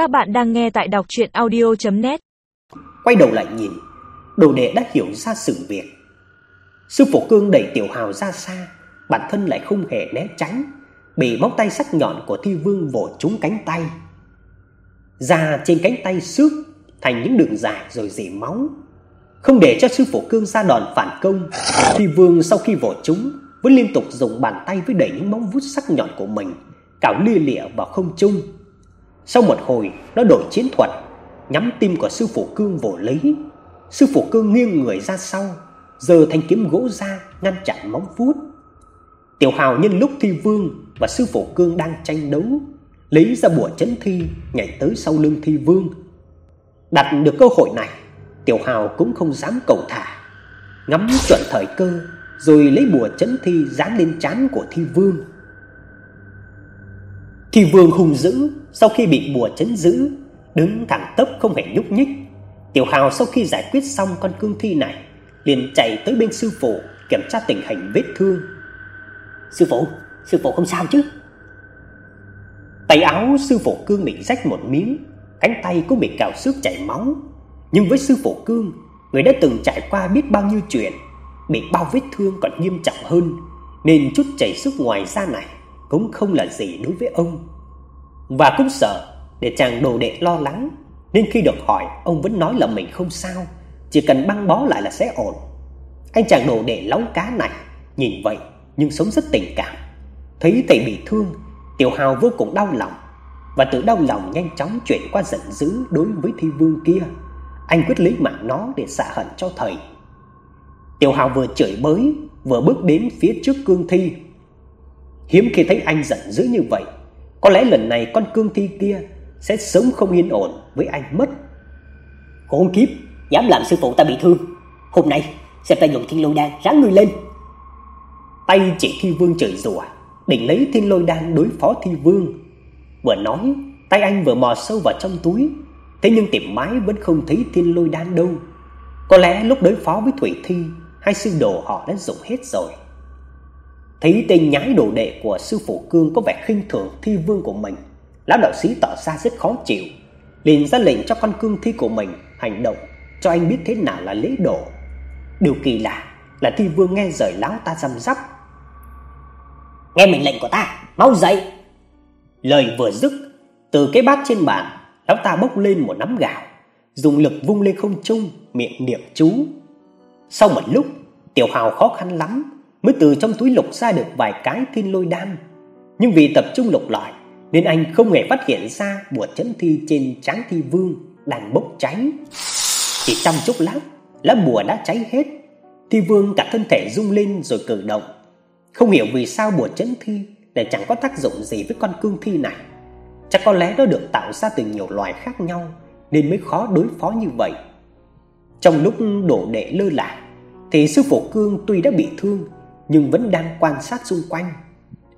Các bạn đang nghe tại đọc audio net Quay đầu lại nhìn, đồ đệ đã hiểu ra sự việc. Sư phụ Cương đẩy Tiểu Hào ra xa, bản thân lại không hề né tránh, bị móng tay sắc nhọn của Thi Vương vồ trúng cánh tay. Da trên cánh tay xước thành những đường dài rồi rỉ máu. Không để cho sư phụ Cương ra đòn phản công, Thi Vương sau khi vồ trúng vẫn liên tục dùng bàn tay với đẩy những móng vuốt sắc nhọn của mình cào lia lịa vào không trung. Sau một hồi, nó đổi chiến thuật, nhắm tim của sư phụ Cương vồ lấy. Sư phụ Cương nghiêng người ra sau, giơ thanh kiếm gỗ ra ngăn chặn móng vuốt. Tiểu Hào nhân lúc Thi Vương và sư phụ Cương đang tranh đấu, lấy ra bùa chấn thi nhảy tới sau lưng Thi Vương. Đặt được cơ hội này, Tiểu Hào cũng không dám cầu thả, ngắm chuẩn thời cơ rồi lấy bùa chấn thi dán lên trán của Thi Vương thì Vương hùng dữ, sau khi bị bùa chấn giữ, đứng thẳng tắp không hề nhúc nhích. Tiểu Hào sau khi giải quyết xong con cương thi này, liền chạy tới bên sư phụ kiểm tra tình hình vết thương. "Sư phụ, sư phụ không sao chứ?" Tay áo sư phụ Cương bị rách một miếng, cánh tay cũng bị cào xước chảy máu. Nhưng với sư phụ Cương, người đã từng trải qua biết bao nhiêu chuyện, bị bao vết thương còn nghiêm trọng hơn, nên chút chảy xước ngoài da này cũng không là gì đối với ông. Và cũng sợ để chàng đồ đệ lo lắng, nên khi được hỏi, ông vẫn nói là mình không sao, chỉ cần băng bó lại là sẽ ổn. Anh chàng đồ đệ lóng cá này nhìn vậy nhưng sống rất tình cảm. Thấy thầy bị thương, Tiểu Hào vô cùng đau lòng và từ đau lòng nhanh chóng chuyển qua giận dữ đối với Thi Vương kia. Anh quyết lấy mạng nó để xả hận cho thầy. Tiểu Hào vừa chửi bới, vừa bước đến phía trước cương thi. Hiếm khi thấy anh giận dữ như vậy, có lẽ lần này con cương thi kia sẽ sớm không yên ổn với anh mất. Khốn kiếp, dám làm sư phụ ta bị thương. Hôm nay sẽ ta dùng Thiên Lôi đan ráng người lên. Tay chỉ Thi Vương chửi rủa, định lấy Thiên Lôi đan đối phó Thi Vương. Vừa nói, tay anh vừa mò sâu vào trong túi, thế nhưng tìm mãi vẫn không thấy Thiên Lôi đan đâu. Có lẽ lúc đối phó với Thủy Thi, hai sư đồ họ đã dùng hết rồi. Thấy tên nhái đồ đệ của sư phụ Cương có vẻ khinh thường thi vương của mình, lão đạo sĩ tỏ ra rất khó chịu, liền ra lệnh cho con cương thi của mình hành động cho anh biết thế nào là lễ độ. Điều kỳ lạ là thi vương nghe lời lão ta răm rắp. Nghe mệnh lệnh của ta, mau dậy. Lời vừa dứt, từ cái bát trên bàn, lão ta bốc lên một nắm gạo, dùng lực vung lên không trung, miệng niệm chú. Sau một lúc, Tiểu Hào khó khăn lắm mới từ trong túi lục ra được vài cái thiên lôi đan. Nhưng vì tập trung lục lọi nên anh không hề phát hiện ra bùa chấn thi trên tráng thi vương đang bốc cháy. Chỉ trong chốc lát, lá bùa đã cháy hết. Thi vương cả thân thể rung lên rồi cử động. Không hiểu vì sao bùa chấn thi lại chẳng có tác dụng gì với con cương thi này. Chắc có lẽ nó được tạo ra từ nhiều loài khác nhau nên mới khó đối phó như vậy. Trong lúc đổ đệ lơ là thì sư phụ Cương tuy đã bị thương nhưng vẫn đang quan sát xung quanh.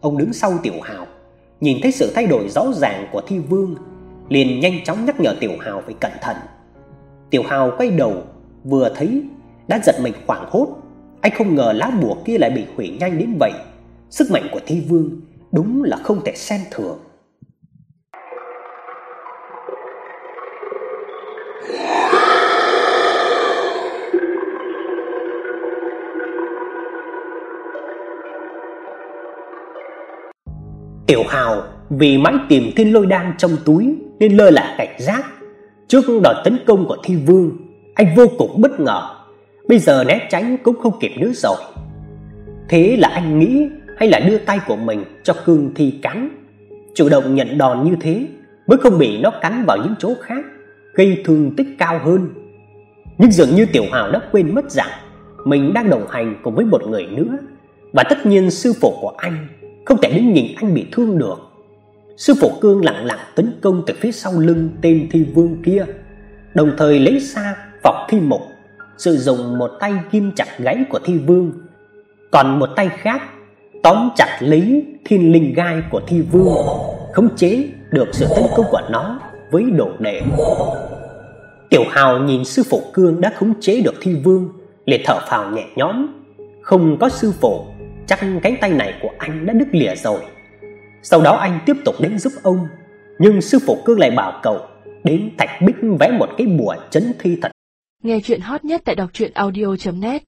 Ông đứng sau Tiểu Hào, nhìn thấy sự thay đổi rõ ràng của Thi Vương, liền nhanh chóng nhắc nhở Tiểu Hào phải cẩn thận. Tiểu Hào quay đầu, vừa thấy đã giật mình hoảng hốt, anh không ngờ lá bùa kia lại bị hủy nhanh đến vậy. Sức mạnh của Thi Vương đúng là không thể xem thường. Tiểu Hào vì mãi tìm thiên lôi đan trong túi nên lơ là cảnh giác. Trước đợt tấn công của Thi Vương, anh vô cùng bất ngờ. Bây giờ né tránh cũng không kịp nữa rồi. Thế là anh nghĩ hay là đưa tay của mình cho cương thi cắn, chủ động nhận đòn như thế mới không bị nó cắn vào những chỗ khác, gây thương tích cao hơn. Nhưng dường như Tiểu Hào đã quên mất rằng mình đang đồng hành cùng với một người nữa và tất nhiên sư phụ của anh không thể đứng nhìn anh bị thương được. Sư phụ Cương lặng lặng tấn công từ phía sau lưng tên thi vương kia, đồng thời lấy ra vọc thi mục, sử dụng một tay kim chặt gáy của thi vương, còn một tay khác tóm chặt lấy thiên linh gai của thi vương, khống chế được sự tấn công của nó với độ đệ. Tiểu Hào nhìn sư phụ Cương đã khống chế được thi vương, liền thở phào nhẹ nhõm, không có sư phụ chắc cánh tay này của anh đã đứt lìa rồi. Sau đó anh tiếp tục đến giúp ông, nhưng sư phụ Cương lại bảo cậu đến Thạch Bích vẽ một cái bùa chấn thi thật. Nghe chuyện hot nhất tại đọc truyện audio net